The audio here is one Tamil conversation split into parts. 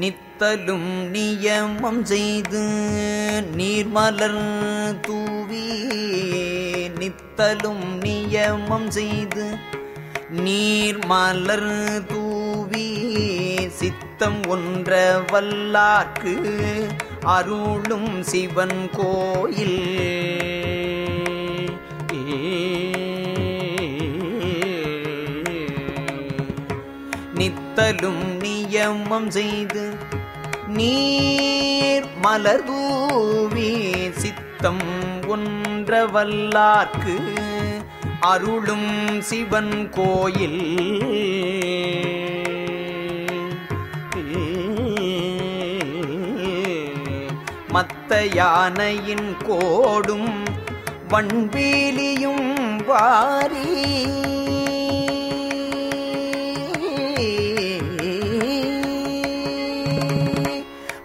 நித்தலும் நியமம் செய்து நீர்மலர் தூவி நித்தலும் நியமம் செய்து நீர்மலர் தூவி சித்தம் ஒன்ற வல்லார்க்கு அருளும் சிவன் கோயில். நித்தலும் நியமம் செய்து நீர் மலர்பூவி சித்தம் ஒன்ற வல்லார்க்கு அருளும் சிவன் கோயில். மத்த யானையின் கோடும் வண்பீலியும் வாரி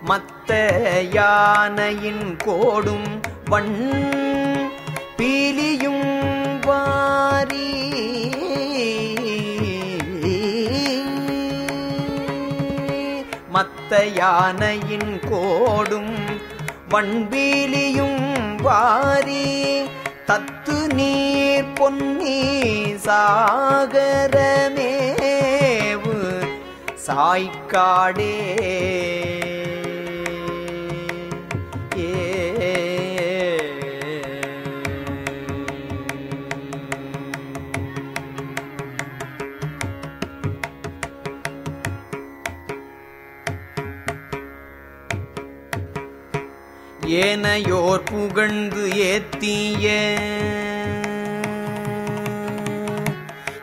மத்த யானையின் கோடும் வண் பீலியும் வாரி. மத்த யானையின் கோடும் வண்பீலியும் வாரி. தத்து நீர் பொன்னி சாகரமே. சாய்க்காடே. ஏனையோர் புகழ்ந்து ஏத்திய.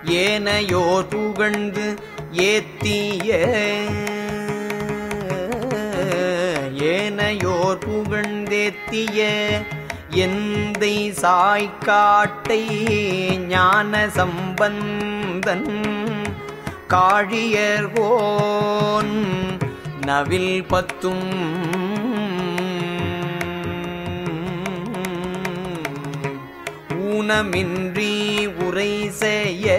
ஏனையோர் புகழ்ந்து ஏத்திய ஏனையோர் புகழ்ந்தேத்திய எந்தை சாய்க்காட்டை ஞான சம்பந்தன் காழியர்கோன் நவில் பத்தும் ஊனமின்றி உரை செய்ய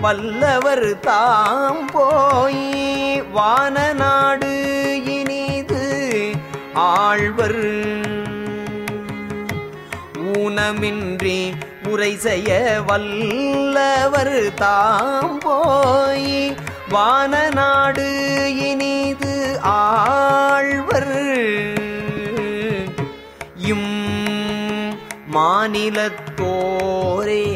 வல்லவர் தாம் போய் வானநாடு இனிது ஆழ்வர். ஊனமின்றி உரை செய்ய வல்லவர் தாம் போய் வானநாடு இனிது ஆழ்வர். இம் மாநிலத்தோரே